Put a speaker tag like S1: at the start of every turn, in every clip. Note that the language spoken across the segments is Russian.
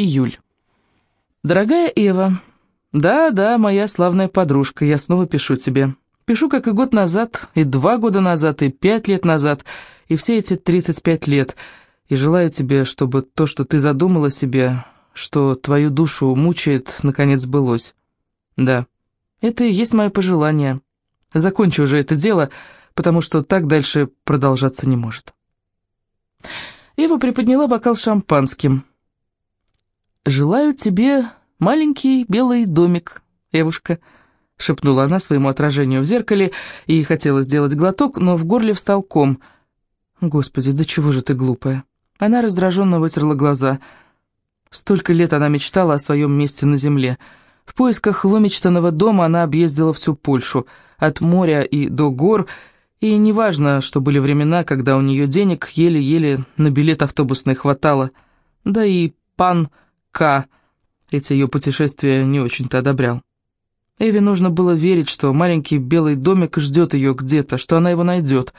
S1: Июль. Дорогая Эва, да-да, моя славная подружка, я снова пишу тебе. Пишу, как и год назад, и два года назад, и пять лет назад, и все эти 35 лет. И желаю тебе, чтобы то, что ты задумала себе, что твою душу мучает, наконец сбылось. Да, это и есть мое пожелание. Закончи уже это дело, потому что так дальше продолжаться не может. Ева приподняла бокал шампанским. «Желаю тебе маленький белый домик, Эвушка», — шепнула она своему отражению в зеркале и хотела сделать глоток, но в горле встал ком. «Господи, да чего же ты глупая?» Она раздраженно вытерла глаза. Столько лет она мечтала о своем месте на земле. В поисках вымечтанного дома она объездила всю Польшу, от моря и до гор, и неважно, что были времена, когда у нее денег еле-еле на билет автобусный хватало. Да и пан К. эти ее путешествия не очень-то одобрял. Эви нужно было верить, что маленький белый домик ждет ее где-то, что она его найдет.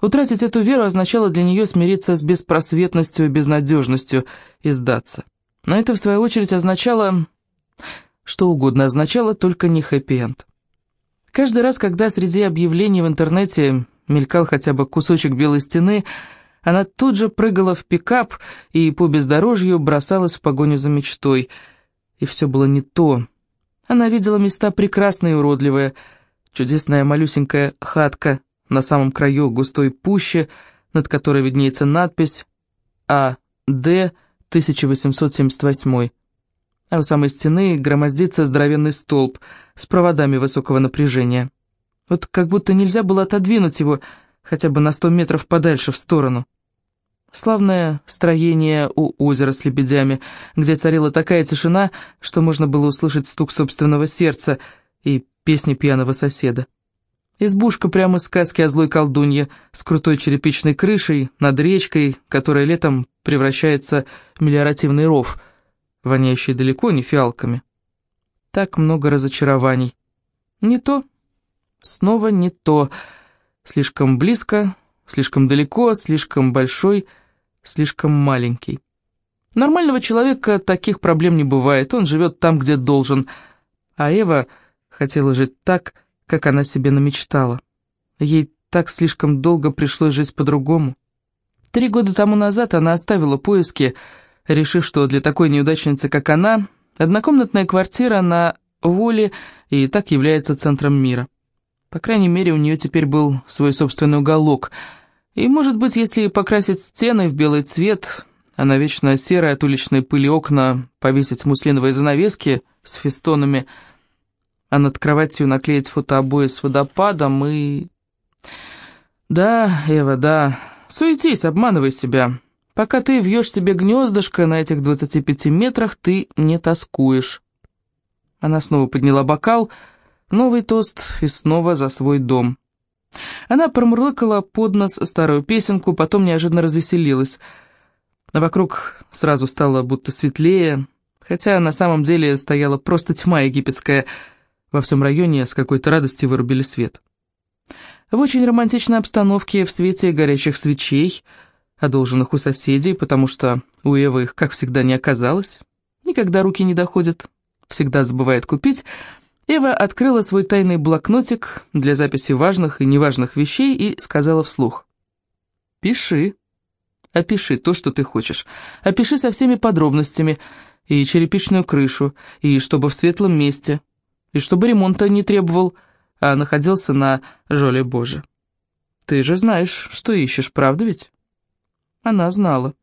S1: Утратить эту веру означало для нее смириться с беспросветностью и безнадежностью и сдаться. Но это, в свою очередь, означало... Что угодно означало, только не хэппи-энд. Каждый раз, когда среди объявлений в интернете мелькал хотя бы кусочек белой стены, она тут же прыгала в пикап и по бездорожью бросалась в погоню за мечтой. И все было не то. Она видела места прекрасные и уродливые. Чудесная малюсенькая хатка на самом краю густой пущи, над которой виднеется надпись «А.Д. 1878» а у самой стены громоздится здоровенный столб с проводами высокого напряжения. Вот как будто нельзя было отодвинуть его хотя бы на сто метров подальше в сторону. Славное строение у озера с лебедями, где царила такая тишина, что можно было услышать стук собственного сердца и песни пьяного соседа. Избушка прямо из сказки о злой колдунье, с крутой черепичной крышей, над речкой, которая летом превращается в мелиоративный ров — воняющие далеко не фиалками. Так много разочарований. Не то, снова не то. Слишком близко, слишком далеко, слишком большой, слишком маленький. Нормального человека таких проблем не бывает, он живет там, где должен. А Эва хотела жить так, как она себе намечтала. Ей так слишком долго пришлось жить по-другому. Три года тому назад она оставила поиски, решив, что для такой неудачницы, как она, однокомнатная квартира на воле и так является центром мира. По крайней мере, у нее теперь был свой собственный уголок. И, может быть, если покрасить стены в белый цвет, а на вечно серые от уличной пыли окна повесить муслиновые занавески с фестонами, а над кроватью наклеить фотообои с водопадом и... Да, Эва, да, суетись, обманывай себя. Пока ты вьешь себе гнездышко на этих 25 метрах, ты не тоскуешь. Она снова подняла бокал, новый тост и снова за свой дом. Она промурлыкала под нос старую песенку, потом неожиданно развеселилась. А вокруг сразу стало будто светлее, хотя на самом деле стояла просто тьма египетская. Во всем районе с какой-то радости вырубили свет. В очень романтичной обстановке, в свете горящих свечей – одолженных у соседей, потому что у Эвы их, как всегда, не оказалось. Никогда руки не доходят, всегда забывает купить. Эва открыла свой тайный блокнотик для записи важных и неважных вещей и сказала вслух. «Пиши. Опиши то, что ты хочешь. Опиши со всеми подробностями. И черепичную крышу, и чтобы в светлом месте, и чтобы ремонта не требовал, а находился на жоле Боже. Ты же знаешь, что ищешь, правда ведь?» Она знала.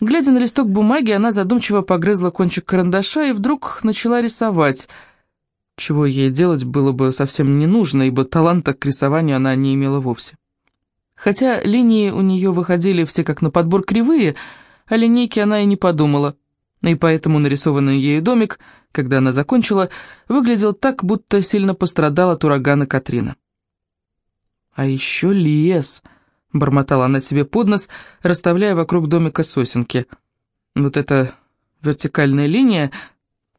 S1: Глядя на листок бумаги, она задумчиво погрызла кончик карандаша и вдруг начала рисовать, чего ей делать было бы совсем не нужно, ибо таланта к рисованию она не имела вовсе. Хотя линии у нее выходили все как на подбор кривые, о линейке она и не подумала, и поэтому нарисованный ею домик, когда она закончила, выглядел так, будто сильно пострадал от урагана Катрина. А еще лес — бормотала она себе под нос, расставляя вокруг домика сосенки. Вот эта вертикальная линия,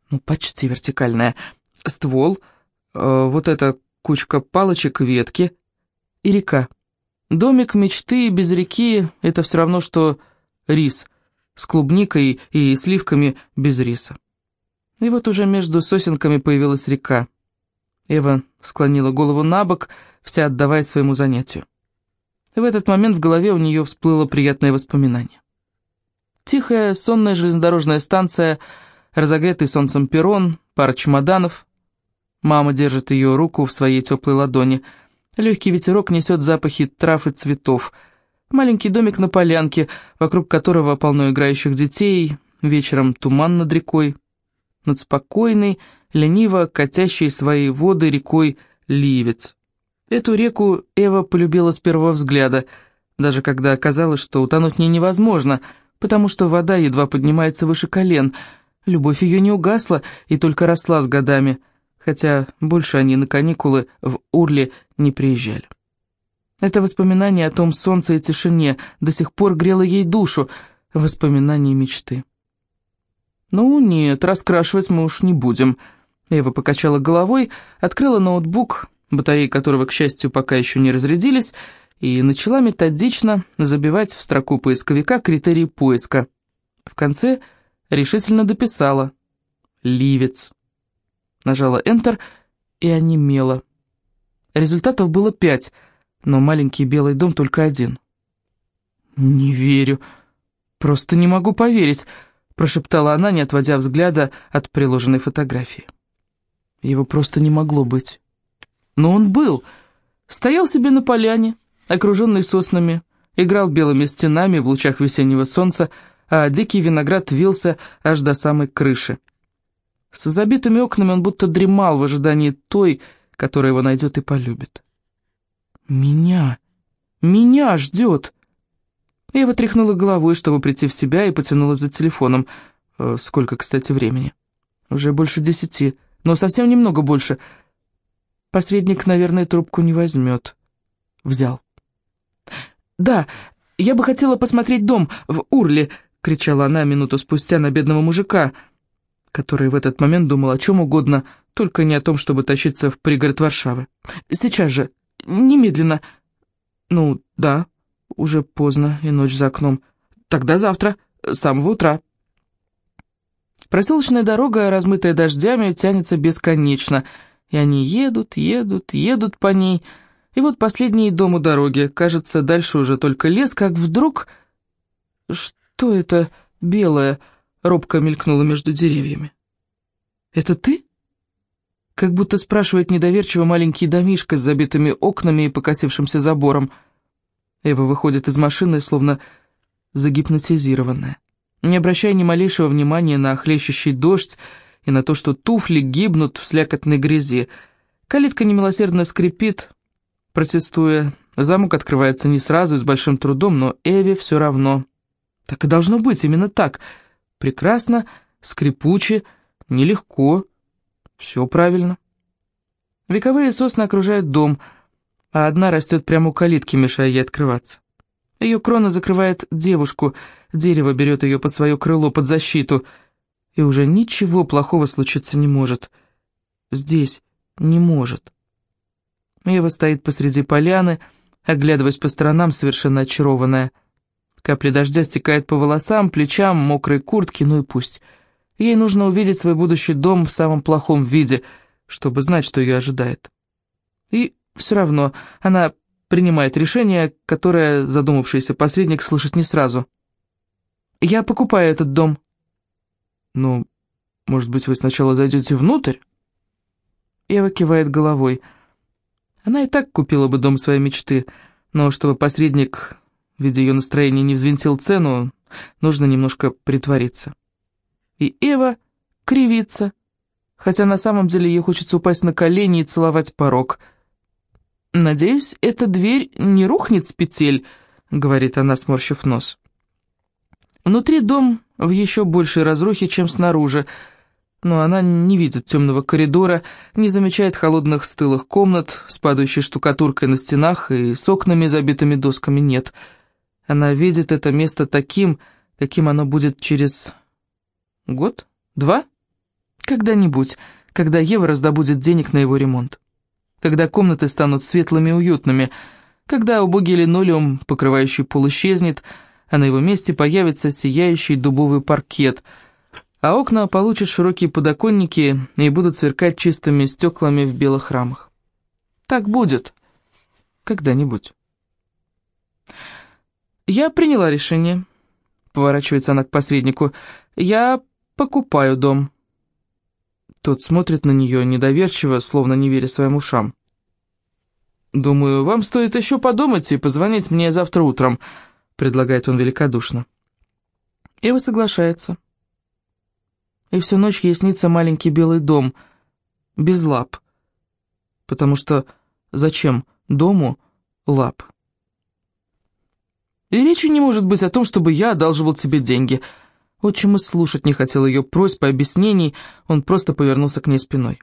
S1: ну почти вертикальная, ствол, э, вот эта кучка палочек, ветки и река. Домик мечты без реки — это все равно, что рис с клубникой и сливками без риса. И вот уже между сосенками появилась река. Эва склонила голову на бок, вся отдавая своему занятию. В этот момент в голове у нее всплыло приятное воспоминание. Тихая, сонная железнодорожная станция, разогретый солнцем перрон, пара чемоданов. Мама держит ее руку в своей теплой ладони. Легкий ветерок несет запахи трав и цветов. Маленький домик на полянке, вокруг которого полно играющих детей, вечером туман над рекой. Над спокойной, лениво катящей свои воды рекой Ливец. Эту реку Эва полюбила с первого взгляда, даже когда оказалось, что утонуть в ней невозможно, потому что вода едва поднимается выше колен. Любовь ее не угасла и только росла с годами, хотя больше они на каникулы в Урле не приезжали. Это воспоминание о том солнце и тишине до сих пор грело ей душу, воспоминание мечты. «Ну нет, раскрашивать мы уж не будем», Эва покачала головой, открыла ноутбук, батареи которого, к счастью, пока еще не разрядились, и начала методично забивать в строку поисковика критерии поиска. В конце решительно дописала «Ливец». Нажала Enter и онемела. Результатов было пять, но маленький белый дом только один. «Не верю, просто не могу поверить», прошептала она, не отводя взгляда от приложенной фотографии. Его просто не могло быть. Но он был. Стоял себе на поляне, окруженный соснами, играл белыми стенами в лучах весеннего солнца, а дикий виноград вился аж до самой крыши. С забитыми окнами он будто дремал в ожидании той, которая его найдет и полюбит. «Меня! Меня ждет!» Ева тряхнула головой, чтобы прийти в себя, и потянула за телефоном. Э, сколько, кстати, времени? Уже больше десяти, но совсем немного больше — Посредник, наверное, трубку не возьмет. Взял. «Да, я бы хотела посмотреть дом в Урле», — кричала она минуту спустя на бедного мужика, который в этот момент думал о чем угодно, только не о том, чтобы тащиться в пригород Варшавы. «Сейчас же, немедленно». «Ну, да, уже поздно, и ночь за окном. Тогда завтра, с самого утра». Проселочная дорога, размытая дождями, тянется бесконечно — и они едут, едут, едут по ней. И вот последний дом у дороги. Кажется, дальше уже только лес, как вдруг... Что это белое? Робко мелькнуло между деревьями. «Это ты?» Как будто спрашивает недоверчиво маленький домишко с забитыми окнами и покосившимся забором. Эва выходит из машины, словно загипнотизированная. Не обращая ни малейшего внимания на хлещущий дождь, и на то, что туфли гибнут в слякотной грязи. Калитка немилосердно скрипит, протестуя. Замок открывается не сразу и с большим трудом, но Эве все равно. Так и должно быть, именно так. Прекрасно, скрипуче, нелегко. Все правильно. Вековые сосны окружают дом, а одна растет прямо у калитки, мешая ей открываться. Ее крона закрывает девушку, дерево берет ее под свое крыло, под защиту — и уже ничего плохого случиться не может. Здесь не может. Ева стоит посреди поляны, оглядываясь по сторонам, совершенно очарованная. Капли дождя стекают по волосам, плечам, мокрой куртке, ну и пусть. Ей нужно увидеть свой будущий дом в самом плохом виде, чтобы знать, что ее ожидает. И все равно она принимает решение, которое задумавшийся посредник слышит не сразу. «Я покупаю этот дом», «Ну, может быть, вы сначала зайдете внутрь?» Ева кивает головой. Она и так купила бы дом своей мечты, но чтобы посредник, видя ее настроение, не взвинтил цену, нужно немножко притвориться. И Эва кривится, хотя на самом деле ей хочется упасть на колени и целовать порог. «Надеюсь, эта дверь не рухнет с петель», — говорит она, сморщив нос. Внутри дом в еще большей разрухе, чем снаружи, но она не видит темного коридора, не замечает холодных стылых комнат с падающей штукатуркой на стенах и с окнами, забитыми досками, нет. Она видит это место таким, каким оно будет через... год? Два? Когда-нибудь, когда Ева раздобудет денег на его ремонт. Когда комнаты станут светлыми и уютными, когда убогий линолеум, покрывающий пол, исчезнет, а на его месте появится сияющий дубовый паркет, а окна получат широкие подоконники и будут сверкать чистыми стеклами в белых рамах. Так будет. Когда-нибудь. «Я приняла решение», — поворачивается она к посреднику. «Я покупаю дом». Тот смотрит на нее недоверчиво, словно не веря своим ушам. «Думаю, вам стоит еще подумать и позвонить мне завтра утром», — предлагает он великодушно. Ева соглашается. И всю ночь ей снится маленький белый дом, без лап. Потому что зачем дому лап? И речи не может быть о том, чтобы я одалживал тебе деньги. Отчим и слушать не хотел ее просьб и объяснений, он просто повернулся к ней спиной.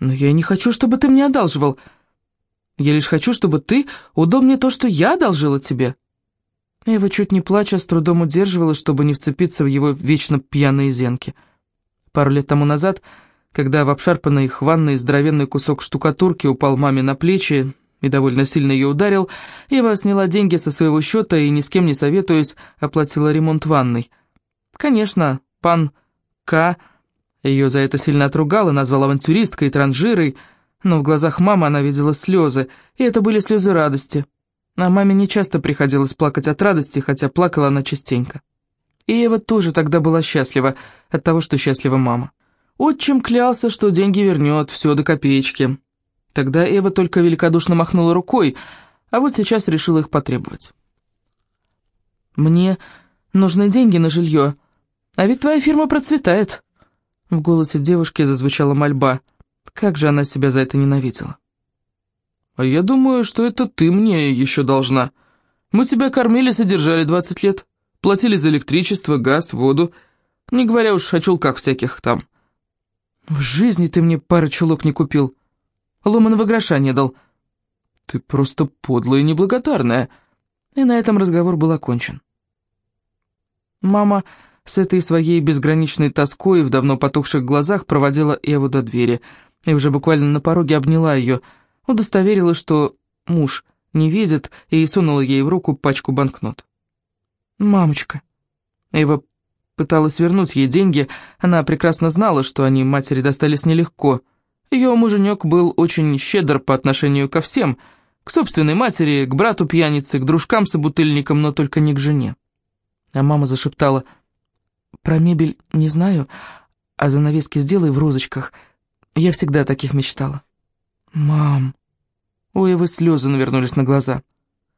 S1: «Но я не хочу, чтобы ты мне одалживал», я лишь хочу, чтобы ты удал мне то, что я одолжила тебе». Эва, чуть не плача, с трудом удерживала, чтобы не вцепиться в его вечно пьяные зенки. Пару лет тому назад, когда в обшарпанной их ванной здоровенный кусок штукатурки упал маме на плечи и довольно сильно ее ударил, Ева сняла деньги со своего счета и, ни с кем не советуясь, оплатила ремонт ванной. Конечно, пан К. ее за это сильно отругал и назвал авантюристкой и транжирой, но в глазах мамы она видела слезы, и это были слезы радости. А маме не часто приходилось плакать от радости, хотя плакала она частенько. И Ева тоже тогда была счастлива от того, что счастлива мама. Отчим клялся, что деньги вернет, все до копеечки. Тогда Ева только великодушно махнула рукой, а вот сейчас решила их потребовать. «Мне нужны деньги на жилье, а ведь твоя фирма процветает». В голосе девушки зазвучала мольба – как же она себя за это ненавидела. «А я думаю, что это ты мне еще должна. Мы тебя кормили, содержали 20 лет, платили за электричество, газ, воду, не говоря уж о чулках всяких там». «В жизни ты мне пары чулок не купил, ломаного гроша не дал». «Ты просто подлая и неблагодарная». И на этом разговор был окончен. Мама с этой своей безграничной тоской в давно потухших глазах проводила Эву до двери – и уже буквально на пороге обняла ее, удостоверила, что муж не видит, и сунула ей в руку пачку банкнот. «Мамочка». Эва пыталась вернуть ей деньги, она прекрасно знала, что они матери достались нелегко. Ее муженек был очень щедр по отношению ко всем, к собственной матери, к брату пьянице, к дружкам-собутыльникам, но только не к жене. А мама зашептала, «Про мебель не знаю, а занавески сделай в розочках», я всегда о таких мечтала. Мам. У Эвы слезы навернулись на глаза.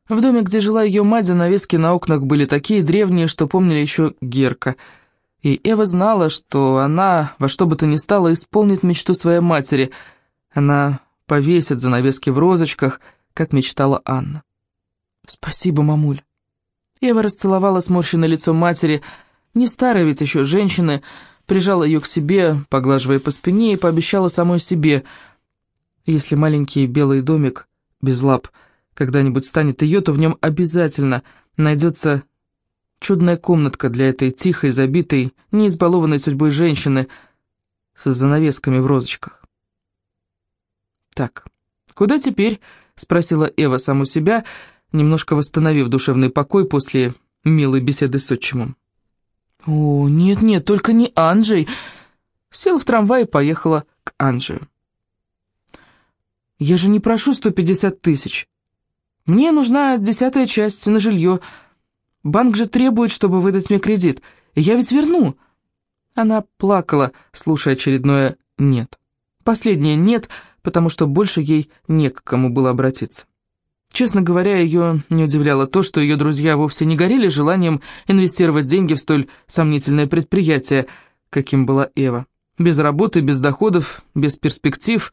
S1: В доме, где жила ее мать, занавески на окнах были такие древние, что помнили еще Герка. И Эва знала, что она во что бы то ни стало исполнит мечту своей матери. Она повесит занавески в розочках, как мечтала Анна. «Спасибо, мамуль». Ева расцеловала сморщенное лицо матери, не старой ведь еще женщины, прижала ее к себе, поглаживая по спине, и пообещала самой себе, если маленький белый домик без лап когда-нибудь станет ее, то в нем обязательно найдется чудная комнатка для этой тихой, забитой, не избалованной судьбой женщины с занавесками в розочках. «Так, куда теперь?» — спросила Эва саму себя, немножко восстановив душевный покой после милой беседы с отчимом. «О, нет-нет, только не Анджей!» Села в трамвай и поехала к Анджию. «Я же не прошу 150 тысяч. Мне нужна десятая часть на жилье. Банк же требует, чтобы выдать мне кредит. Я ведь верну». Она плакала, слушая очередное «нет». Последнее «нет», потому что больше ей не к кому было обратиться. Честно говоря, ее не удивляло то, что ее друзья вовсе не горели желанием инвестировать деньги в столь сомнительное предприятие, каким была Эва. Без работы, без доходов, без перспектив.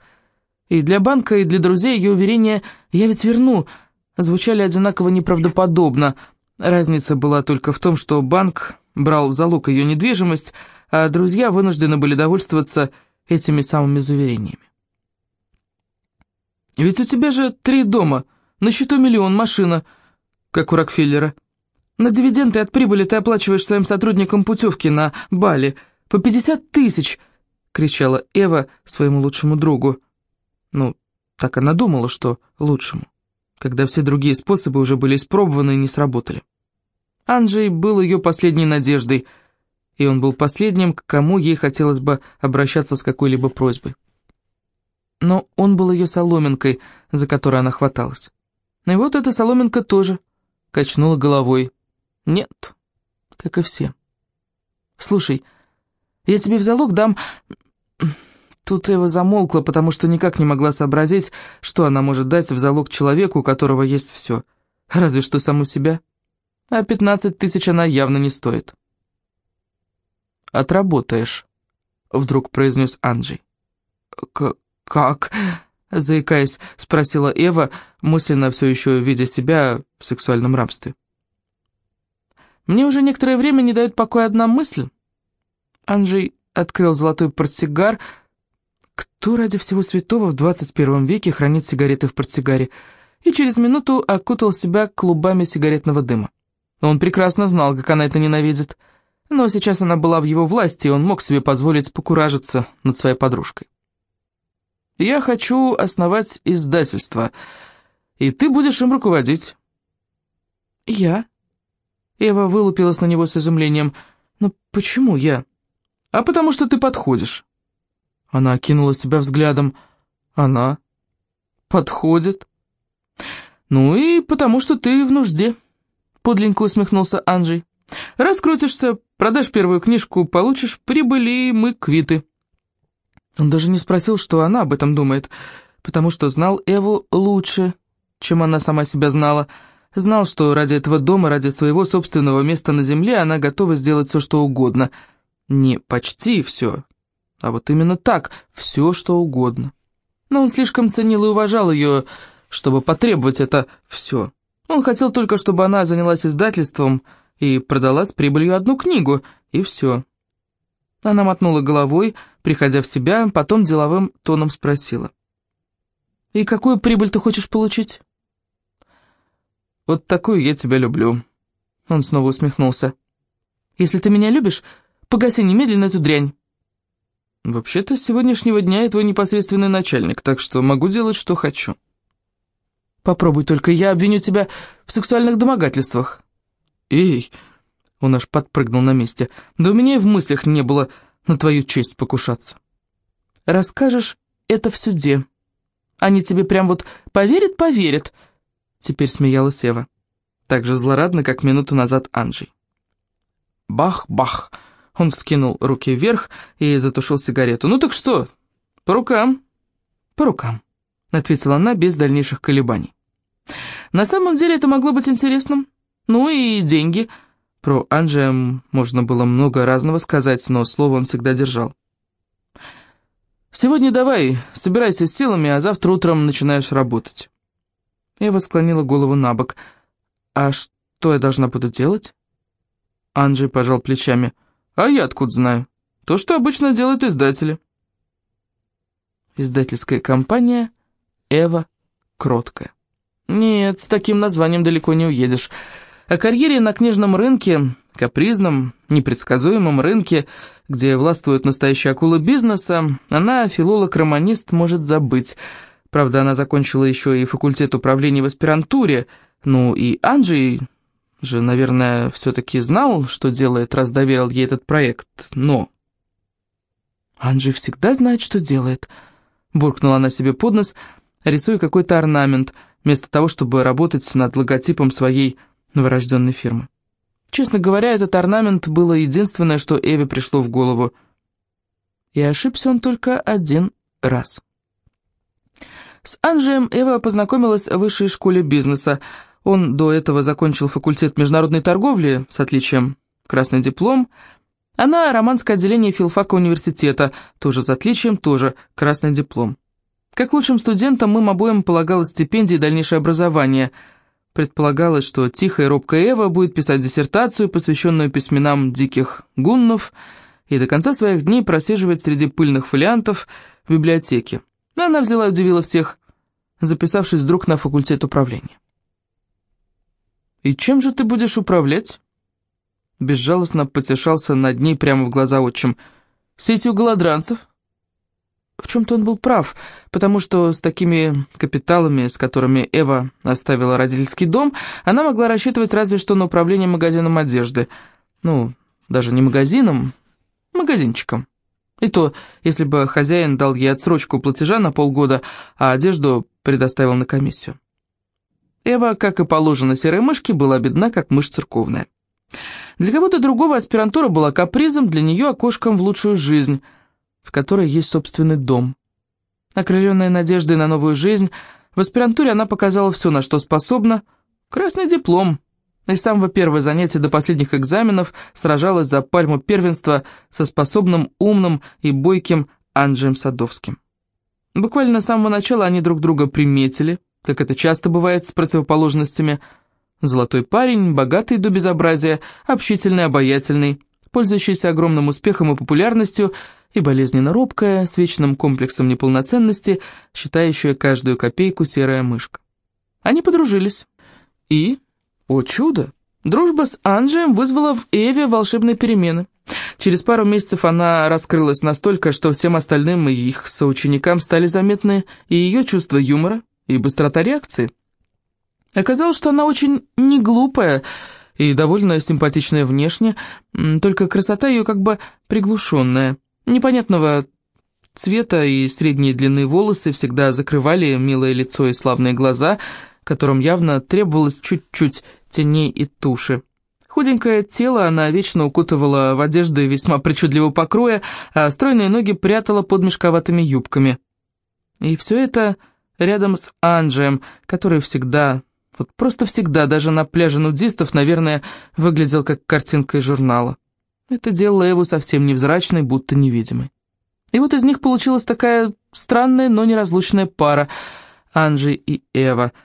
S1: И для банка, и для друзей ее уверения «я ведь верну» звучали одинаково неправдоподобно. Разница была только в том, что банк брал в залог ее недвижимость, а друзья вынуждены были довольствоваться этими самыми заверениями. «Ведь у тебя же три дома», на счету миллион, машина, как у Рокфеллера. На дивиденды от прибыли ты оплачиваешь своим сотрудникам путевки на Бали. По пятьдесят тысяч!» — кричала Эва своему лучшему другу. Ну, так она думала, что лучшему, когда все другие способы уже были испробованы и не сработали. Анджей был ее последней надеждой, и он был последним, к кому ей хотелось бы обращаться с какой-либо просьбой. Но он был ее соломинкой, за которой она хваталась. И вот эта соломинка тоже качнула головой. Нет, как и все. «Слушай, я тебе в залог дам...» Тут Эва замолкла, потому что никак не могла сообразить, что она может дать в залог человеку, у которого есть все. Разве что саму себя. А пятнадцать тысяч она явно не стоит. «Отработаешь», — вдруг произнес Анджей. «Как?» — заикаясь, спросила Эва, мысленно все еще видя себя в сексуальном рабстве. «Мне уже некоторое время не дает покоя одна мысль». Анджей открыл золотой портсигар, — кто ради всего святого в 21 веке хранит сигареты в портсигаре? И через минуту окутал себя клубами сигаретного дыма. Он прекрасно знал, как она это ненавидит. Но сейчас она была в его власти, и он мог себе позволить покуражиться над своей подружкой. «Я хочу основать издательство, и ты будешь им руководить». «Я?» Эва вылупилась на него с изумлением. «Но почему я?» «А потому что ты подходишь». Она окинула себя взглядом. Она подходит. Ну и потому что ты в нужде, подленько усмехнулся Анджей. Раскрутишься, продашь первую книжку, получишь прибыли, и мы квиты. Он даже не спросил, что она об этом думает, потому что знал Эву лучше, чем она сама себя знала. Знал, что ради этого дома, ради своего собственного места на земле она готова сделать все, что угодно. Не почти все, а вот именно так, все что угодно. Но он слишком ценил и уважал ее, чтобы потребовать это все. Он хотел только, чтобы она занялась издательством и продала с прибылью одну книгу, и все. Она мотнула головой, приходя в себя, потом деловым тоном спросила. «И какую прибыль ты хочешь получить?» «Вот такую я тебя люблю», — он снова усмехнулся. «Если ты меня любишь, погаси немедленно эту дрянь». «Вообще-то с сегодняшнего дня я твой непосредственный начальник, так что могу делать, что хочу». «Попробуй только, я обвиню тебя в сексуальных домогательствах». «Эй!» — он аж подпрыгнул на месте. «Да у меня и в мыслях не было на твою честь покушаться». «Расскажешь это в суде. Они тебе прям вот поверят-поверят», — теперь смеялась Эва. Так же злорадно, как минуту назад Анджей. «Бах-бах!» Он вскинул руки вверх и затушил сигарету. «Ну так что? По рукам?» «По рукам», — ответила она без дальнейших колебаний. «На самом деле это могло быть интересным. Ну и деньги». Про Анджия можно было много разного сказать, но слово он всегда держал. «Сегодня давай, собирайся с силами, а завтра утром начинаешь работать». Эва склонила голову на бок. «А что я должна буду делать?» Анджей пожал плечами. А я откуда знаю? То, что обычно делают издатели. Издательская компания «Эва Кроткая». Нет, с таким названием далеко не уедешь. О карьере на книжном рынке, капризном, непредсказуемом рынке, где властвуют настоящие акулы бизнеса, она, филолог-романист, может забыть. Правда, она закончила еще и факультет управления в аспирантуре, ну и Анджей же, наверное, все-таки знал, что делает, раз доверил ей этот проект, но... «Анджи всегда знает, что делает», — буркнула она себе под нос, рисуя какой-то орнамент, вместо того, чтобы работать над логотипом своей новорожденной фирмы. Честно говоря, этот орнамент было единственное, что Эве пришло в голову. И ошибся он только один раз. С Анджием Эва познакомилась в высшей школе бизнеса, он до этого закончил факультет международной торговли с отличием красный диплом. Она романское отделение филфака университета, тоже с отличием, тоже красный диплом. Как лучшим студентам им обоим полагалось стипендия и дальнейшее образование. Предполагалось, что тихая робкая Эва будет писать диссертацию, посвященную письменам диких гуннов, и до конца своих дней просиживать среди пыльных фолиантов в библиотеке. Но она взяла и удивила всех, записавшись вдруг на факультет управления. «И чем же ты будешь управлять?» Безжалостно потешался над ней прямо в глаза отчим. «Сетью голодранцев?» В чем-то он был прав, потому что с такими капиталами, с которыми Эва оставила родительский дом, она могла рассчитывать разве что на управление магазином одежды. Ну, даже не магазином, магазинчиком. И то, если бы хозяин дал ей отсрочку платежа на полгода, а одежду предоставил на комиссию. Эва, как и положено серой мышке, была бедна, как мышь церковная. Для кого-то другого аспирантура была капризом, для нее окошком в лучшую жизнь, в которой есть собственный дом. Окрыленная надеждой на новую жизнь, в аспирантуре она показала все, на что способна. Красный диплом, и с самого первого занятия до последних экзаменов сражалась за пальму первенства со способным, умным и бойким Анджием Садовским. Буквально с самого начала они друг друга приметили, как это часто бывает с противоположностями. Золотой парень, богатый до безобразия, общительный, обаятельный, пользующийся огромным успехом и популярностью, и болезненно робкая, с вечным комплексом неполноценности, считающая каждую копейку серая мышка. Они подружились. И о чудо! Дружба с Анджием вызвала в Эве волшебные перемены. Через пару месяцев она раскрылась настолько, что всем остальным и их соученикам стали заметны и ее чувство юмора, и быстрота реакции. Оказалось, что она очень не глупая и довольно симпатичная внешне, только красота ее как бы приглушенная. Непонятного цвета и средней длины волосы всегда закрывали милое лицо и славные глаза, которым явно требовалось чуть-чуть теней и туши. Худенькое тело она вечно укутывала в одежды весьма причудливого покроя, а стройные ноги прятала под мешковатыми юбками. И все это рядом с Анджием, который всегда, вот просто всегда, даже на пляже нудистов, наверное, выглядел как картинка из журнала. Это делало его совсем невзрачной, будто невидимой. И вот из них получилась такая странная, но неразлучная пара — Анджи и Эва —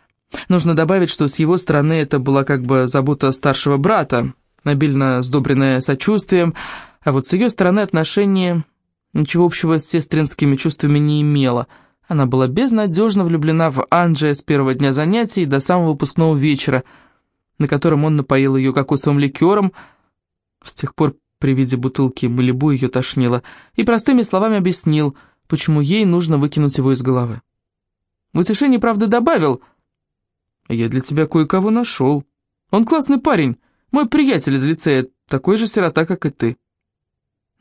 S1: Нужно добавить, что с его стороны это была как бы забота старшего брата, обильно сдобренная сочувствием, а вот с ее стороны отношение ничего общего с сестринскими чувствами не имело. Она была безнадежно влюблена в Анджия с первого дня занятий до самого выпускного вечера, на котором он напоил ее кокосовым ликером. С тех пор при виде бутылки Малибу ее тошнило, и простыми словами объяснил, почему ей нужно выкинуть его из головы. В утешении, правда, добавил — «Я для тебя кое-кого нашел. Он классный парень, мой приятель из лицея, такой же сирота, как и ты».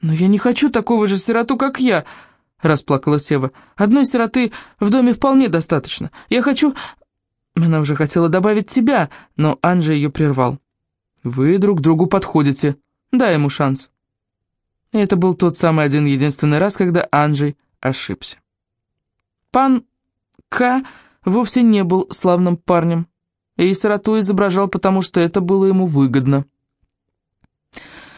S1: «Но я не хочу такого же сироту, как я», — расплакалась Ева. «Одной сироты в доме вполне достаточно. Я хочу...» Она уже хотела добавить тебя, но Анжи ее прервал. «Вы друг другу подходите. Дай ему шанс». Это был тот самый один-единственный раз, когда Анжей ошибся. Пан К вовсе не был славным парнем, и сироту изображал, потому что это было ему выгодно.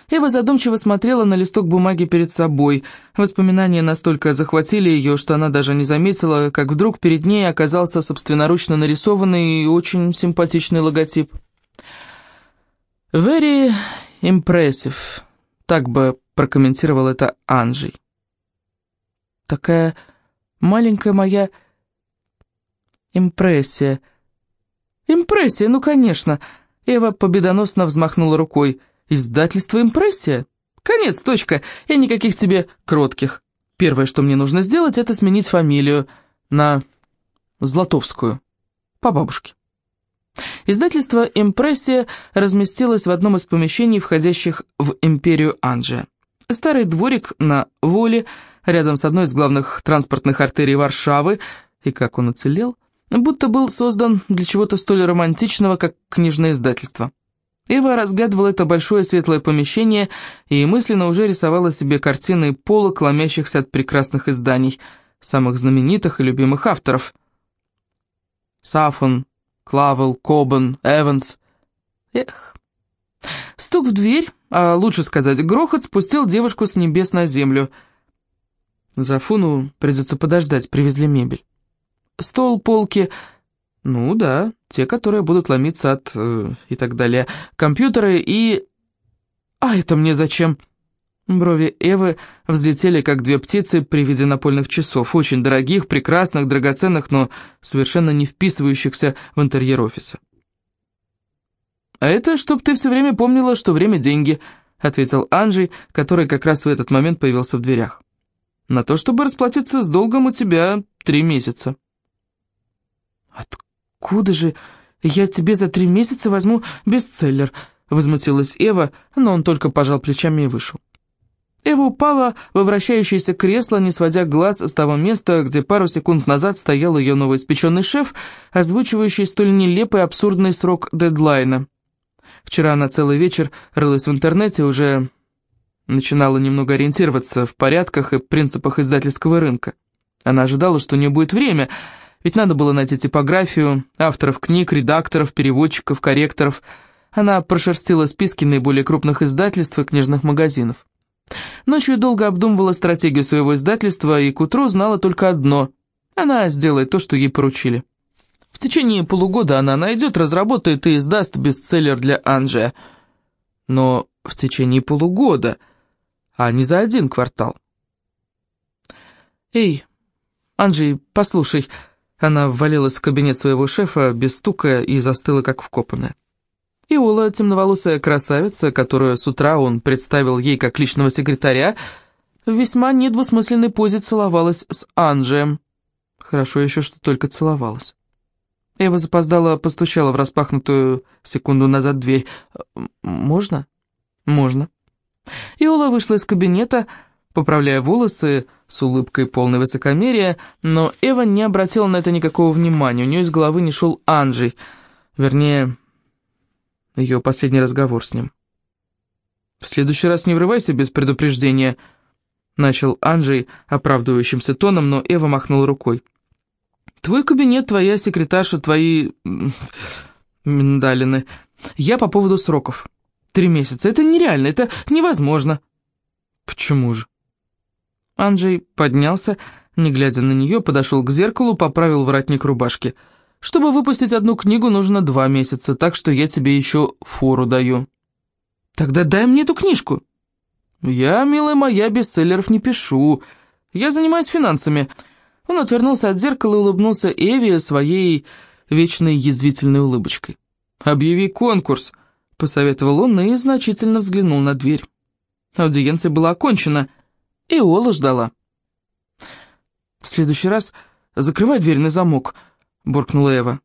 S1: Эва задумчиво смотрела на листок бумаги перед собой. Воспоминания настолько захватили ее, что она даже не заметила, как вдруг перед ней оказался собственноручно нарисованный и очень симпатичный логотип. «Very impressive», — так бы прокомментировал это Анжей. «Такая маленькая моя Импрессия. Импрессия, ну конечно. Эва победоносно взмахнула рукой. Издательство «Импрессия»? Конец, точка. И никаких тебе кротких. Первое, что мне нужно сделать, это сменить фамилию на Златовскую. По бабушке. Издательство «Импрессия» разместилось в одном из помещений, входящих в империю Анджия. Старый дворик на Воле, рядом с одной из главных транспортных артерий Варшавы, и как он уцелел – будто был создан для чего-то столь романтичного, как книжное издательство. Эва разглядывала это большое светлое помещение и мысленно уже рисовала себе картины полок, ломящихся от прекрасных изданий, самых знаменитых и любимых авторов. Сафон, Клавел, Кобан, Эванс. Эх. Стук в дверь, а лучше сказать грохот, спустил девушку с небес на землю. За Фуну придется подождать, привезли мебель. Стол, полки... Ну да, те, которые будут ломиться от... Э, и так далее. Компьютеры и... А это мне зачем? Брови Эвы взлетели, как две птицы при виде напольных часов, очень дорогих, прекрасных, драгоценных, но совершенно не вписывающихся в интерьер офиса. «А это, чтоб ты все время помнила, что время — деньги», — ответил Анджей, который как раз в этот момент появился в дверях. На то, чтобы расплатиться с долгом, у тебя три месяца».
S2: «Откуда же я тебе за три месяца возьму бестселлер?» — возмутилась Эва, но он только пожал плечами и вышел. Эва упала во вращающееся кресло, не сводя глаз с того места, где пару секунд назад стоял ее новоиспеченный шеф, озвучивающий столь нелепый абсурдный срок дедлайна. Вчера она целый вечер рылась в интернете, уже начинала немного ориентироваться в порядках и принципах издательского рынка. Она ожидала, что у нее будет время, ведь надо было найти типографию, авторов книг, редакторов, переводчиков, корректоров. Она прошерстила списки наиболее крупных издательств и книжных магазинов. Ночью долго обдумывала стратегию своего издательства и к утру знала только одно – она сделает то, что ей поручили. В течение полугода она найдет, разработает и издаст бестселлер для Анжи. Но в течение полугода, а не за один квартал. «Эй, Анжей, послушай», она ввалилась в кабинет своего шефа без стука и застыла, как вкопанная. Иола, темноволосая красавица, которую с утра он представил ей как личного секретаря, в весьма недвусмысленной позе целовалась с Анджием. Хорошо еще, что только целовалась. Эва запоздала, постучала в распахнутую секунду назад дверь. «Можно?» «Можно». Иола вышла из кабинета, поправляя волосы с улыбкой полной высокомерия, но Эва не обратила на это никакого внимания, у нее из головы не шел Анджей, вернее, ее последний разговор с ним. «В следующий раз не врывайся без предупреждения», — начал Анджей оправдывающимся тоном, но Эва махнула рукой. «Твой кабинет, твоя секретарша, твои... миндалины. Я по поводу сроков. Три месяца. Это нереально, это невозможно». «Почему же?» Анджей поднялся, не глядя на нее, подошел к зеркалу, поправил воротник рубашки. «Чтобы выпустить одну книгу, нужно два месяца, так что я тебе еще фору даю». «Тогда дай мне эту книжку». «Я, милая моя, бестселлеров не пишу. Я занимаюсь финансами». Он отвернулся от зеркала и улыбнулся Эви своей вечной язвительной улыбочкой. «Объяви конкурс», — посоветовал он и значительно взглянул на дверь. Аудиенция была окончена — и Ола ждала. «В следующий раз закрывай дверь на замок», — буркнула Эва.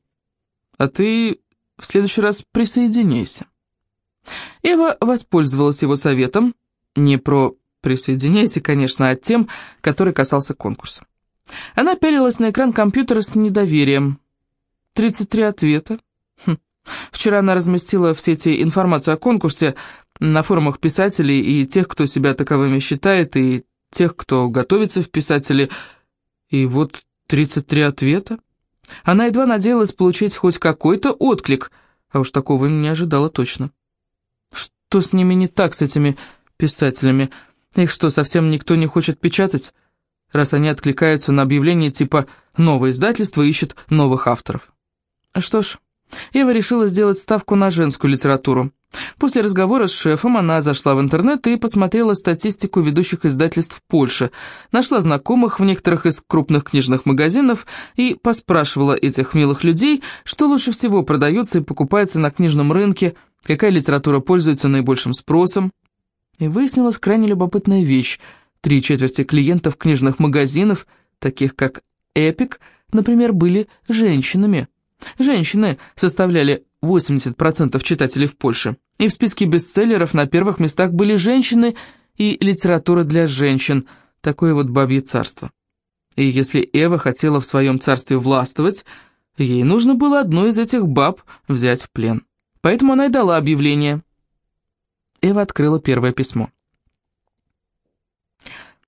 S2: «А ты в следующий раз присоединяйся». Эва воспользовалась его советом, не про «присоединяйся», конечно, а тем, который касался конкурса. Она пялилась на экран компьютера с недоверием. 33 ответа. Хм. Вчера она разместила в сети информацию о конкурсе на форумах писателей и тех, кто себя таковыми считает, и тех, кто готовится в писатели, и вот 33 ответа. Она едва надеялась получить хоть какой-то отклик, а уж такого не ожидала точно. Что с ними не так, с этими писателями? Их что, совсем никто не хочет печатать, раз они откликаются на объявление типа «Новое издательство ищет новых авторов»? Что ж, Ева решила сделать ставку на женскую литературу. После разговора с шефом она зашла в интернет и посмотрела статистику ведущих издательств в Польше, нашла знакомых в некоторых из крупных книжных магазинов и поспрашивала этих милых людей, что лучше всего продается и покупается на книжном рынке, какая литература пользуется наибольшим спросом. И выяснилась крайне любопытная вещь. Три четверти клиентов книжных магазинов, таких как «Эпик», например, были женщинами. Женщины составляли 80% читателей в Польше, и в списке бестселлеров на первых местах были женщины и литература для женщин, такое вот бабье царство. И если Эва хотела в своем царстве властвовать, ей нужно было одну из этих баб взять в плен. Поэтому она и дала объявление. Эва открыла первое письмо.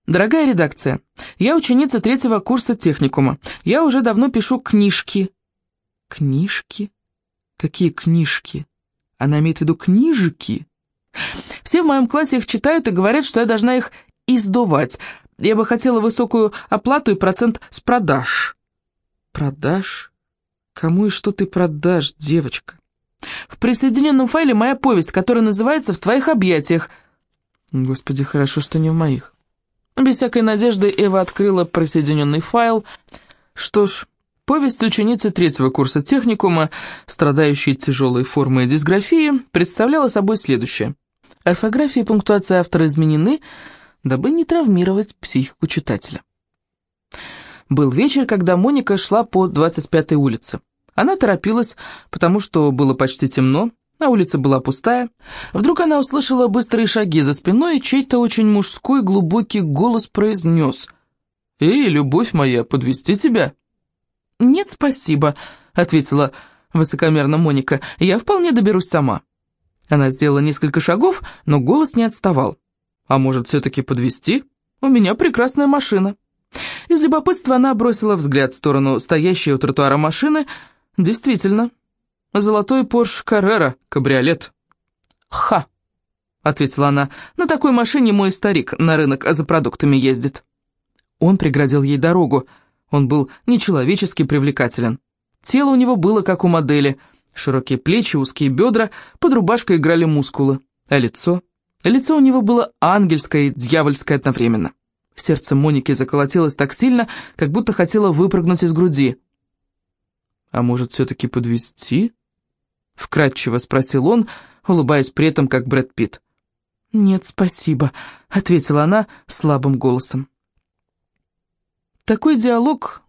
S2: «Дорогая редакция, я ученица третьего курса техникума. Я уже давно пишу книжки, Книжки? Какие книжки? Она имеет в виду книжики? Все в моем классе их читают и говорят, что я должна их издувать. Я бы хотела высокую оплату и процент с продаж. Продаж? Кому и что ты продашь, девочка? В присоединенном файле моя повесть, которая называется «В твоих объятиях». Господи, хорошо, что не в моих. Без всякой надежды Эва открыла присоединенный файл. Что ж, Повесть ученицы третьего курса техникума, страдающей тяжелой формой дисграфии, представляла собой следующее. Орфография и пунктуация автора изменены,
S1: дабы не травмировать психику читателя. Был вечер, когда Моника шла по 25-й улице. Она торопилась, потому что было почти темно, а улица была пустая. Вдруг она услышала быстрые шаги за спиной, и чей-то очень мужской глубокий голос произнес «Эй, любовь моя, подвести тебя?» «Нет, спасибо», — ответила высокомерно Моника, — «я вполне доберусь сама». Она сделала несколько шагов, но голос не отставал. «А может, все-таки подвести? У меня прекрасная машина». Из любопытства она бросила взгляд в сторону стоящей у тротуара машины. Действительно, золотой Порш Каррера, кабриолет. «Ха!» — ответила она. «На такой машине мой старик на рынок за продуктами ездит». Он преградил ей дорогу. Он был нечеловечески привлекателен. Тело у него было как у модели. Широкие плечи, узкие бедра, под рубашкой играли мускулы. А лицо? Лицо у него было ангельское и дьявольское одновременно. Сердце Моники заколотилось так сильно, как будто хотело выпрыгнуть из груди. «А может, все-таки подвести? вкратчиво спросил он, улыбаясь при этом, как Брэд Питт. «Нет, спасибо», — ответила она слабым голосом. Такой диалог,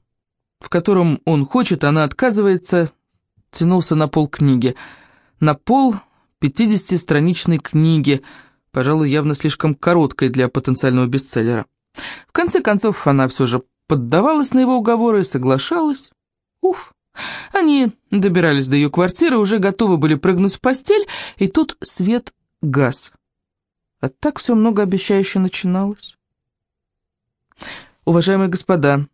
S1: в котором он хочет, она отказывается, тянулся на пол книги. На пол 50-страничной книги, пожалуй, явно слишком короткой для потенциального бестселлера. В конце концов, она все же поддавалась на его уговоры и соглашалась. Уф! Они добирались до ее квартиры, уже готовы были прыгнуть в постель, и тут свет газ. А так все многообещающе начиналось. Уважаемые господа,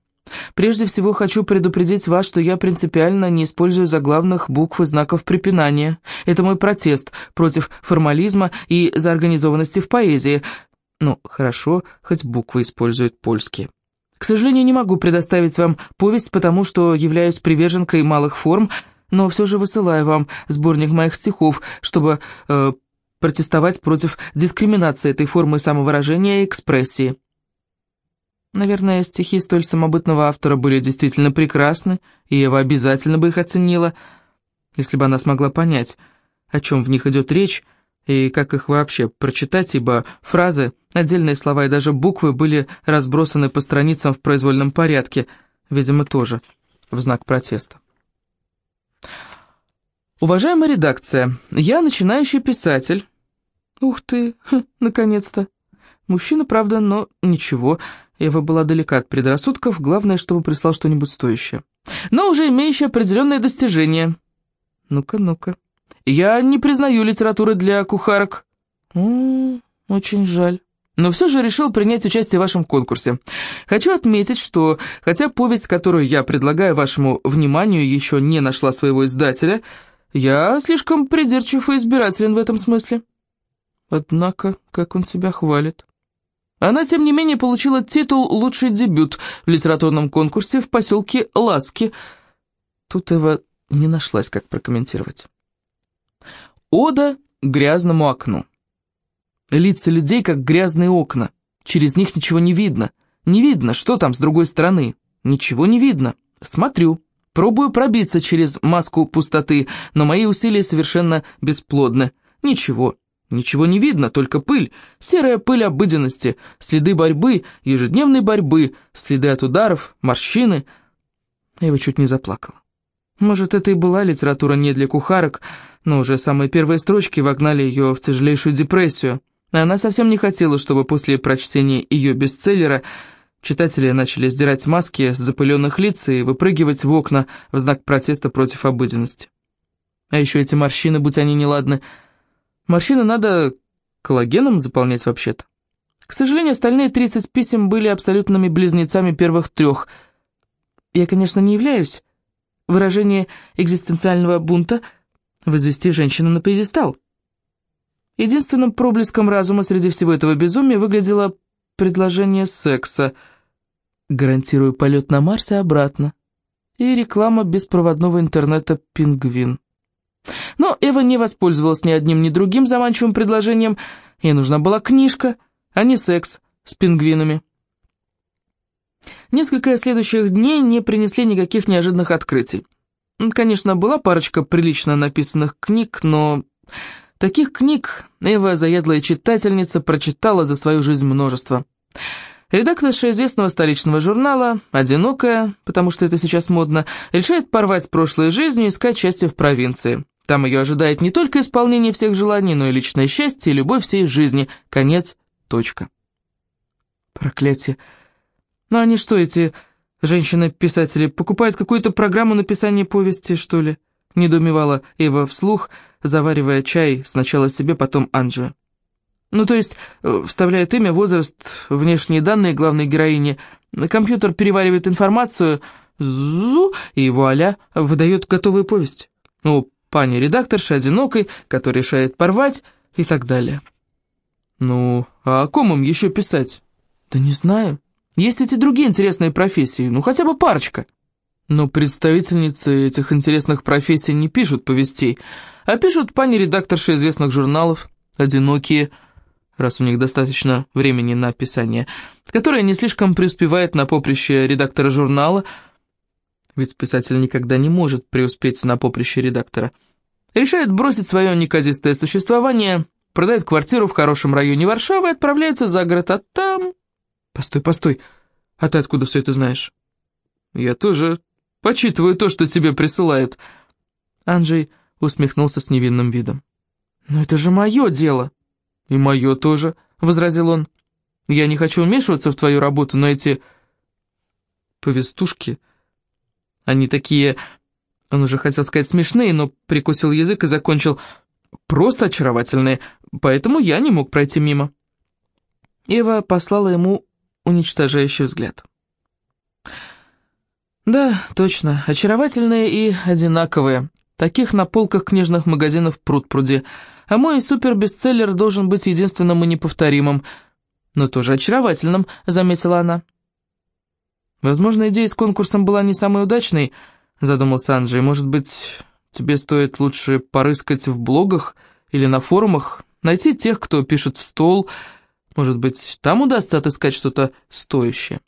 S1: прежде всего хочу предупредить вас, что я принципиально не использую заглавных букв и знаков препинания. Это мой протест против формализма и заорганизованности в поэзии. Ну, хорошо, хоть буквы используют польские. К сожалению, не могу предоставить вам повесть, потому что являюсь приверженкой малых форм, но все же высылаю вам сборник моих стихов, чтобы э, протестовать против дискриминации этой формы самовыражения и экспрессии. Наверное, стихи столь самобытного автора были действительно прекрасны, и Ева обязательно бы их оценила, если бы она смогла понять, о чем в них идет речь, и как их вообще прочитать, ибо фразы, отдельные слова и даже буквы были разбросаны по страницам в произвольном порядке, видимо, тоже в знак протеста. Уважаемая редакция, я начинающий писатель. Ух ты, наконец-то. Мужчина, правда, но ничего. Ева была далека от предрассудков, главное, чтобы прислал что-нибудь стоящее. Но уже имеющий определенные достижения. Ну-ка, ну-ка. Я не признаю литературы для кухарок. О, очень жаль. Но все же решил принять участие в вашем конкурсе. Хочу отметить, что, хотя повесть, которую я предлагаю вашему вниманию, еще не нашла своего издателя, я слишком придирчив и избирателен в этом смысле. Однако, как он себя хвалит. Она, тем не менее, получила титул «Лучший дебют» в литературном конкурсе в поселке Ласки. Тут Эва не нашлась, как прокомментировать. Ода грязному окну. Лица людей, как грязные окна. Через них ничего не видно. Не видно, что там с другой стороны. Ничего не видно. Смотрю. Пробую пробиться через маску пустоты, но мои усилия совершенно бесплодны. Ничего. Ничего не видно, только пыль. Серая пыль обыденности, следы борьбы, ежедневной борьбы, следы от ударов, морщины. Его чуть не заплакала. Может, это и была литература не для кухарок, но уже самые первые строчки вогнали ее в тяжелейшую депрессию. Она совсем не хотела, чтобы после прочтения ее бестселлера читатели начали сдирать маски с запыленных лиц и выпрыгивать в окна в знак протеста против обыденности. А еще эти морщины, будь они неладны. Морщины надо коллагеном заполнять вообще-то. К сожалению, остальные 30 писем были абсолютными близнецами первых трех. Я, конечно, не являюсь выражение экзистенциального бунта возвести женщину на пьедестал. Единственным проблеском разума среди всего этого безумия выглядело предложение секса. Гарантирую полет на Марс и обратно. И реклама беспроводного интернета «Пингвин». Но Эва не воспользовалась ни одним, ни другим заманчивым предложением. Ей нужна была книжка, а не секс с пингвинами. Несколько следующих дней не принесли никаких неожиданных открытий. Конечно, была парочка прилично написанных книг, но Таких книг Эва, заядлая читательница, прочитала за свою жизнь множество. Редакторша известного столичного журнала, одинокая, потому что это сейчас модно, решает порвать с прошлой жизнью и искать счастье в провинции. Там ее ожидает не только исполнение всех желаний, но и личное счастье и любовь всей жизни. Конец. Точка. Проклятие. Ну они что, эти женщины-писатели, покупают какую-то программу написания повести, что ли? Недоумевала Эва вслух, заваривая чай сначала себе, потом Анджио. Ну, то есть, э, вставляет имя, возраст, внешние данные главной героини, компьютер переваривает информацию, зу, и вуаля, выдает готовую повесть. Ну, пани редакторша одинокой, который решает порвать и так далее. Ну, а о ком им еще писать? Да не знаю. Есть ведь и другие интересные профессии, ну хотя бы парочка. Но представительницы этих интересных профессий не пишут повестей, а пишут пани редакторши известных журналов, одинокие, раз у них достаточно времени на писание, которая не слишком преуспевает на поприще редактора журнала, ведь писатель никогда не может преуспеть на поприще редактора, решает бросить свое неказистое существование, продает квартиру в хорошем районе Варшавы и отправляется за город, а там... Постой, постой, а ты откуда все это знаешь? Я тоже почитываю то, что тебе присылают. Анджей усмехнулся с невинным видом. «Но это же мое дело!» «И мое тоже», — возразил он. «Я не хочу вмешиваться в твою работу, но эти повестушки, они такие...» Он уже хотел сказать смешные, но прикусил язык и закончил «просто очаровательные, поэтому я не мог пройти мимо». Ева послала ему уничтожающий взгляд. «Да, точно, очаровательные и одинаковые. Таких на полках книжных магазинов пруд-пруди. А мой супербестселлер должен быть единственным и неповторимым, но тоже очаровательным», — заметила она. «Возможно, идея с конкурсом была не самой удачной», — задумался Анджей. «Может быть, тебе стоит лучше порыскать в блогах или на форумах, найти тех, кто пишет в стол. Может быть, там удастся отыскать что-то стоящее».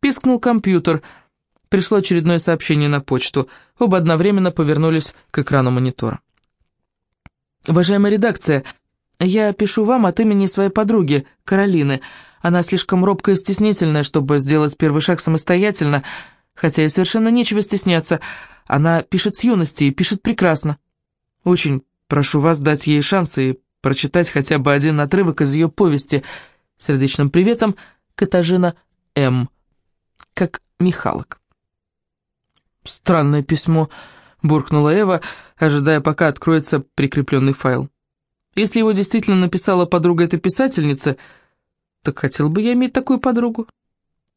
S1: Пискнул компьютер — Пришло очередное сообщение на почту. Оба одновременно повернулись к экрану монитора. «Уважаемая редакция, я пишу вам от имени своей подруги, Каролины. Она слишком робкая и стеснительная, чтобы сделать первый шаг самостоятельно, хотя и совершенно нечего стесняться. Она пишет с юности и пишет прекрасно. Очень прошу вас дать ей шанс и прочитать хотя бы один отрывок из ее повести. Сердечным приветом, Катажина М. Как Михалок. «Странное письмо», — буркнула Эва, ожидая, пока откроется прикрепленный файл. «Если его действительно написала подруга этой писательницы, так хотел бы я иметь такую подругу».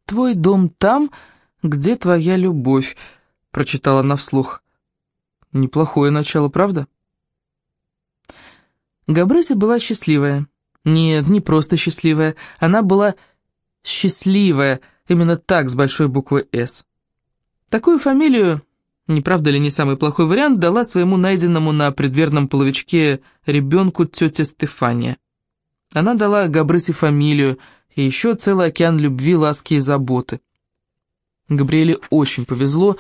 S1: «Твой дом там, где твоя любовь», — прочитала она вслух. «Неплохое начало, правда?» Габрыся была счастливая. Нет, не просто счастливая, она была счастливая, именно так, с большой буквы «С». Такую фамилию, не правда ли не самый плохой вариант, дала своему найденному на предверном половичке ребенку тетя Стефания. Она дала Габрысе фамилию и еще целый океан любви, ласки и заботы. Габриэле очень повезло.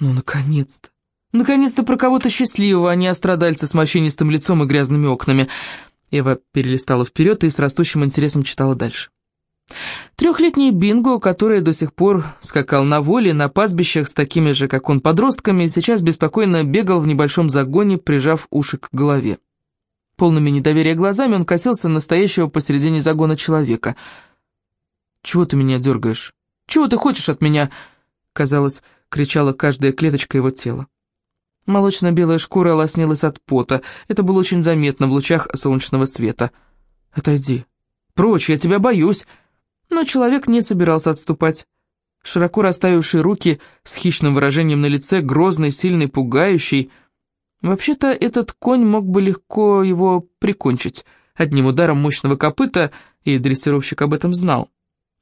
S1: Ну, наконец-то. Наконец-то про кого-то счастливого, а не о страдальце с морщинистым лицом и грязными окнами. Ева перелистала вперед и с растущим интересом читала дальше. Трехлетний Бинго, который до сих пор скакал на воле на пастбищах с такими же, как он, подростками, сейчас беспокойно бегал в небольшом загоне, прижав уши к голове. Полными недоверия глазами он косился настоящего посередине загона человека. «Чего ты меня дергаешь? Чего ты хочешь от меня?» Казалось, кричала каждая клеточка его тела. Молочно-белая шкура лоснилась от пота. Это было очень заметно в лучах солнечного света. «Отойди. Прочь, я тебя боюсь!» Но человек не собирался отступать. Широко расставившие руки, с хищным выражением на лице, грозный, сильный, пугающий. Вообще-то этот конь мог бы легко его прикончить одним ударом мощного копыта, и дрессировщик об этом знал.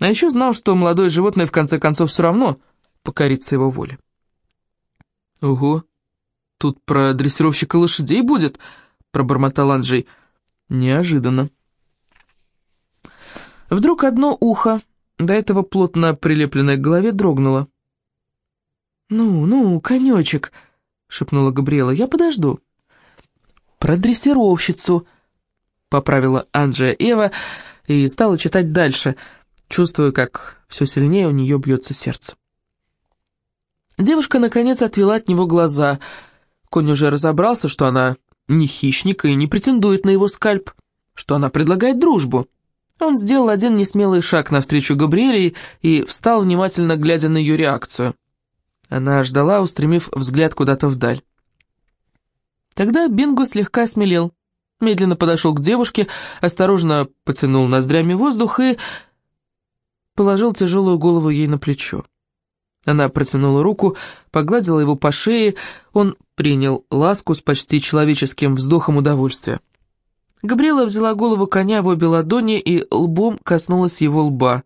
S1: А еще знал, что молодое животное в конце концов все равно покорится его воле. «Ого, тут про дрессировщика лошадей будет?» — пробормотал Анджей. «Неожиданно». Вдруг одно ухо, до этого плотно прилепленное к голове, дрогнуло. «Ну, ну, конечек», — шепнула Габриэла, — «я подожду». про дрессировщицу», — поправила Анджия Эва и стала читать дальше, чувствуя, как все сильнее у нее бьется сердце. Девушка, наконец, отвела от него глаза. Конь уже разобрался, что она не хищник и не претендует на его скальп, что она предлагает дружбу. Он сделал один несмелый шаг навстречу Габриэле и встал, внимательно глядя на ее реакцию. Она ждала, устремив взгляд куда-то вдаль. Тогда Бинго слегка смелел, медленно подошел к девушке, осторожно потянул ноздрями воздух и положил тяжелую голову ей на плечо. Она протянула руку, погладила его по шее, он принял ласку с почти человеческим вздохом удовольствия. Габриэла взяла голову коня в обе ладони и лбом коснулась его лба.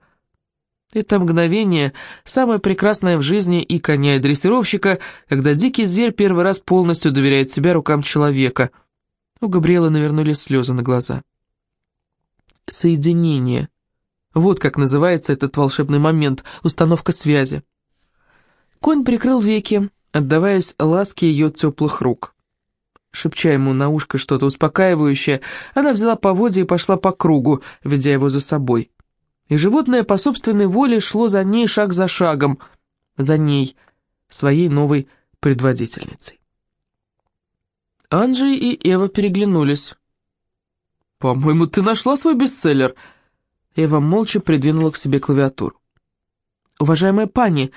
S1: Это мгновение, самое прекрасное в жизни и коня, и дрессировщика, когда дикий зверь первый раз полностью доверяет себя рукам человека. У Габриэлы навернулись слезы на глаза. Соединение. Вот как называется этот волшебный момент, установка связи. Конь прикрыл веки, отдаваясь ласке ее теплых рук. Шепча ему на ушко что-то успокаивающее, она взяла поводья и пошла по кругу, ведя его за собой. И животное по собственной воле шло за ней шаг за шагом, за ней, своей новой предводительницей. Анджей и Эва переглянулись. «По-моему, ты нашла свой бестселлер?» Эва молча придвинула к себе клавиатуру. «Уважаемая пани,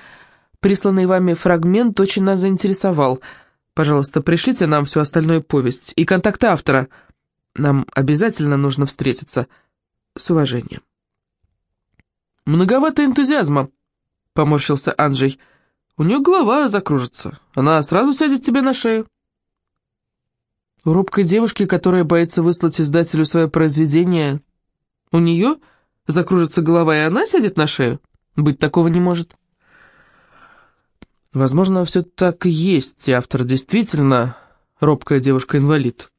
S1: Присланный вами фрагмент очень нас заинтересовал. Пожалуйста, пришлите нам всю остальную повесть и контакты автора. Нам обязательно нужно встретиться. С уважением. «Многовато энтузиазма», — поморщился Анджей. «У нее голова закружится. Она сразу сядет тебе на шею». У робкой девушки, которая боится выслать издателю свое произведение, у нее закружится голова, и она сядет на шею? Быть такого не может. Возможно, все так и есть, и автор действительно робкая девушка-инвалид.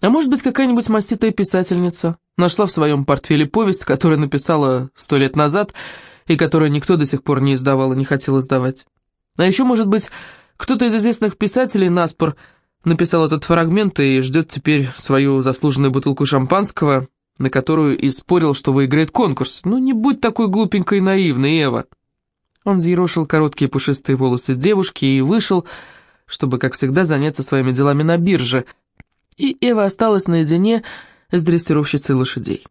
S1: А может быть, какая-нибудь маститая писательница нашла в своем портфеле повесть, которую написала сто лет назад, и которую никто до сих пор не издавал и не хотел издавать. А еще, может быть, кто-то из известных писателей наспор написал этот фрагмент и ждет теперь свою заслуженную бутылку шампанского, на которую и спорил, что выиграет конкурс. Ну, не будь такой глупенькой и наивной, Эва. Он взъерошил короткие пушистые волосы девушки и вышел, чтобы, как всегда, заняться своими делами на бирже, и Эва осталась наедине с дрессировщицей лошадей.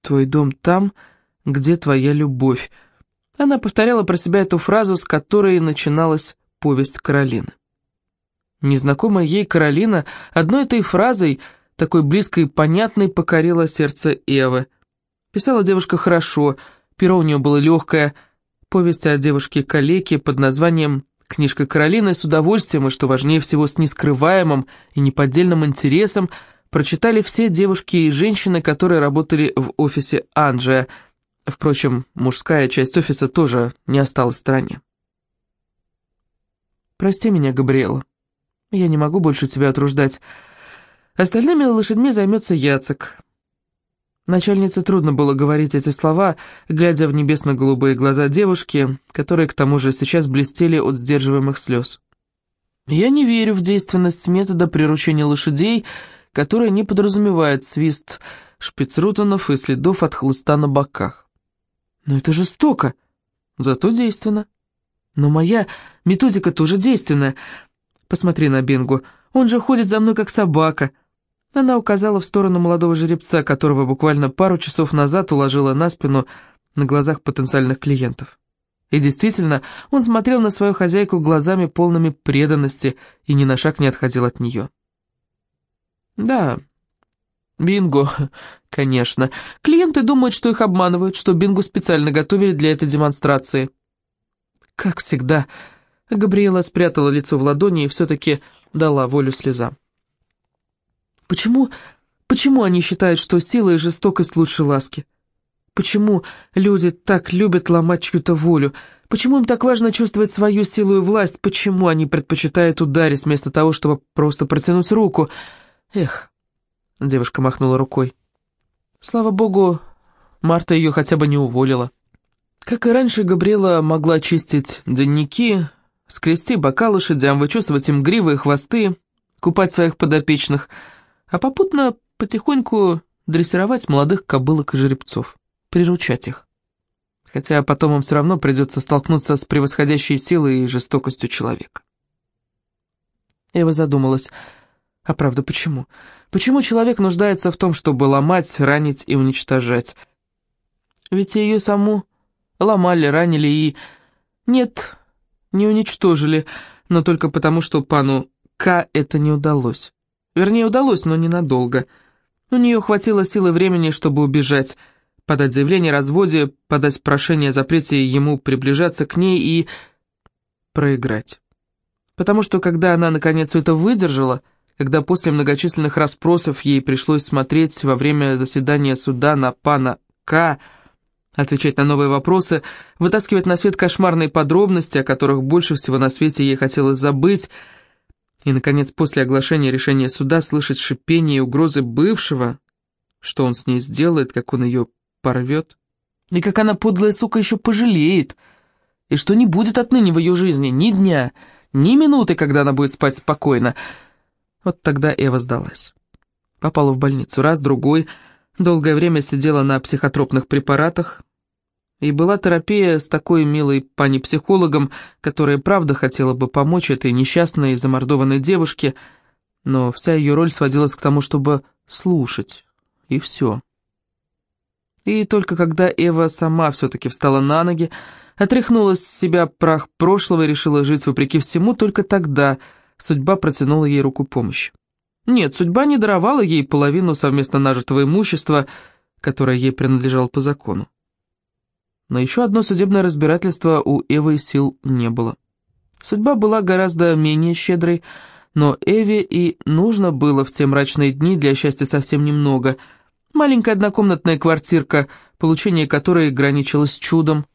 S1: «Твой дом там, где твоя любовь», она повторяла про себя эту фразу, с которой начиналась повесть Каролины. Незнакомая ей Каролина одной этой фразой, такой близкой и понятной, покорила сердце Эвы. Писала девушка хорошо, Перо у нее было легкое, повесть о девушке-калеке под названием «Книжка Каролины» с удовольствием и, что важнее всего, с нескрываемым и неподдельным интересом прочитали все девушки и женщины, которые работали в офисе Анджия. Впрочем, мужская часть офиса тоже не осталась в стороне. «Прости меня, Габриэла. Я не могу больше тебя отруждать. Остальными лошадьми займется Яцек. Начальнице трудно было говорить эти слова, глядя в небесно-голубые глаза девушки, которые к тому же сейчас блестели от сдерживаемых слез. «Я не верю в действенность метода приручения лошадей, которая не подразумевает свист шпицрутонов и следов от хлыста на боках. Но это жестоко, зато действенно. Но моя методика тоже действенная. Посмотри на Бингу, он же ходит за мной как собака». Она указала в сторону молодого жеребца, которого буквально пару часов назад уложила на спину на глазах потенциальных клиентов. И действительно, он смотрел на свою хозяйку глазами полными преданности и ни на шаг не отходил от нее. «Да, бинго, конечно. Клиенты думают, что их обманывают, что бинго специально готовили для этой демонстрации». Как всегда, Габриэла спрятала лицо в ладони и все-таки дала волю слезам. Почему, почему они считают, что сила и жестокость лучше ласки? Почему люди так любят ломать чью-то волю? Почему им так важно чувствовать свою силу и власть? Почему они предпочитают ударить вместо того, чтобы просто протянуть руку? Эх, девушка махнула рукой. Слава богу, Марта ее хотя бы не уволила. Как и раньше, Габриэла могла чистить дневники, скрести бока лошадям, вычесывать им гривы и хвосты, купать своих подопечных, а попутно потихоньку дрессировать молодых кобылок и жеребцов, приручать их. Хотя потом им все равно придется столкнуться с превосходящей силой и жестокостью человека. Эва задумалась, а правда почему? Почему человек нуждается в том, чтобы ломать, ранить и уничтожать? Ведь ее саму ломали, ранили и... Нет, не уничтожили, но только потому, что пану К это не удалось. Вернее, удалось, но ненадолго. У нее хватило силы времени, чтобы убежать, подать заявление о разводе, подать прошение о запрете ему приближаться к ней и... проиграть. Потому что, когда она наконец это выдержала, когда после многочисленных расспросов ей пришлось смотреть во время заседания суда на пана К., отвечать на новые вопросы, вытаскивать на свет кошмарные подробности, о которых больше всего на свете ей хотелось забыть, и, наконец, после оглашения решения суда слышать шипение и угрозы бывшего, что он с ней сделает, как он ее порвет, и как она, подлая сука, еще пожалеет, и что не будет отныне в ее жизни ни дня, ни минуты, когда она будет спать спокойно. Вот тогда Эва сдалась. Попала в больницу раз, другой, долгое время сидела на психотропных препаратах, и была терапия с такой милой пани-психологом, которая правда хотела бы помочь этой несчастной и замордованной девушке, но вся ее роль сводилась к тому, чтобы слушать, и все. И только когда Эва сама все-таки встала на ноги, отряхнула с себя прах прошлого и решила жить вопреки всему, только тогда судьба протянула ей руку помощи. Нет, судьба не даровала ей половину совместно нажитого имущества, которое ей принадлежало по закону. Но еще одно судебное разбирательство у Эвы сил не было. Судьба была гораздо менее щедрой, но Эве и нужно было в те мрачные дни для счастья совсем немного. Маленькая однокомнатная квартирка, получение которой граничилось чудом.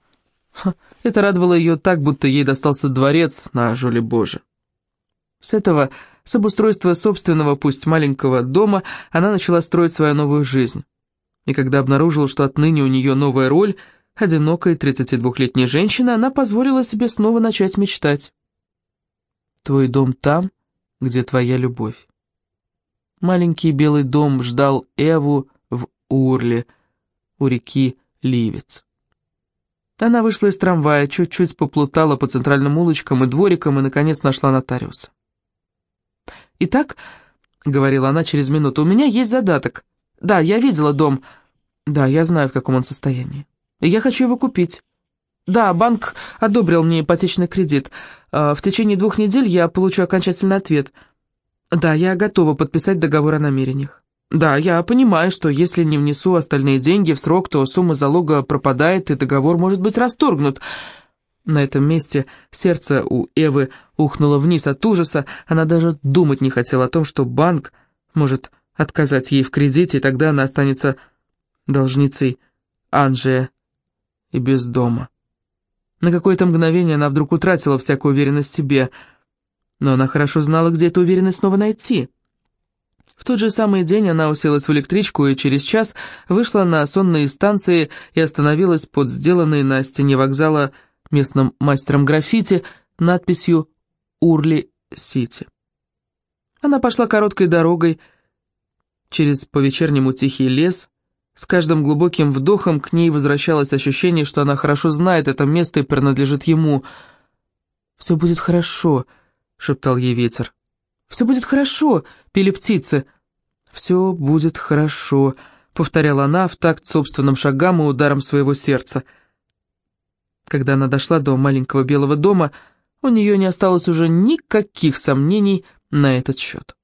S1: это радовало ее так, будто ей достался дворец на Жоле Боже. С этого, с обустройства собственного, пусть маленького дома, она начала строить свою новую жизнь. И когда обнаружила, что отныне у нее новая роль – одинокая 32-летняя женщина, она позволила себе снова начать мечтать. Твой дом там, где твоя любовь. Маленький белый дом ждал Эву в Урле, у реки Ливец. Она вышла из трамвая, чуть-чуть поплутала по центральным улочкам и дворикам и, наконец, нашла нотариуса. «Итак», — говорила она через минуту, — «у меня есть задаток. Да, я видела дом. Да, я знаю, в каком он состоянии. Я хочу его купить. Да, банк одобрил мне ипотечный кредит. А, в течение двух недель я получу окончательный ответ. Да, я готова подписать договор о намерениях. Да, я понимаю, что если не внесу остальные деньги в срок, то сумма залога пропадает, и договор может быть расторгнут. На этом месте сердце у Эвы ухнуло вниз от ужаса. Она даже думать не хотела о том, что банк может отказать ей в кредите, и тогда она останется должницей Анжея и без дома. На какое-то мгновение она вдруг утратила всякую уверенность в себе, но она хорошо знала, где эту уверенность снова найти. В тот же самый день она уселась в электричку и через час вышла на сонные станции и остановилась под сделанной на стене вокзала местным мастером граффити надписью «Урли-Сити». Она пошла короткой дорогой через по-вечернему тихий лес, с каждым глубоким вдохом к ней возвращалось ощущение, что она хорошо знает это место и принадлежит ему. «Все будет хорошо», — шептал ей ветер. «Все будет хорошо», — пели птицы. «Все будет хорошо», — повторяла она в такт собственным шагам и ударом своего сердца. Когда она дошла до маленького белого дома, у нее не осталось уже никаких сомнений на этот счет.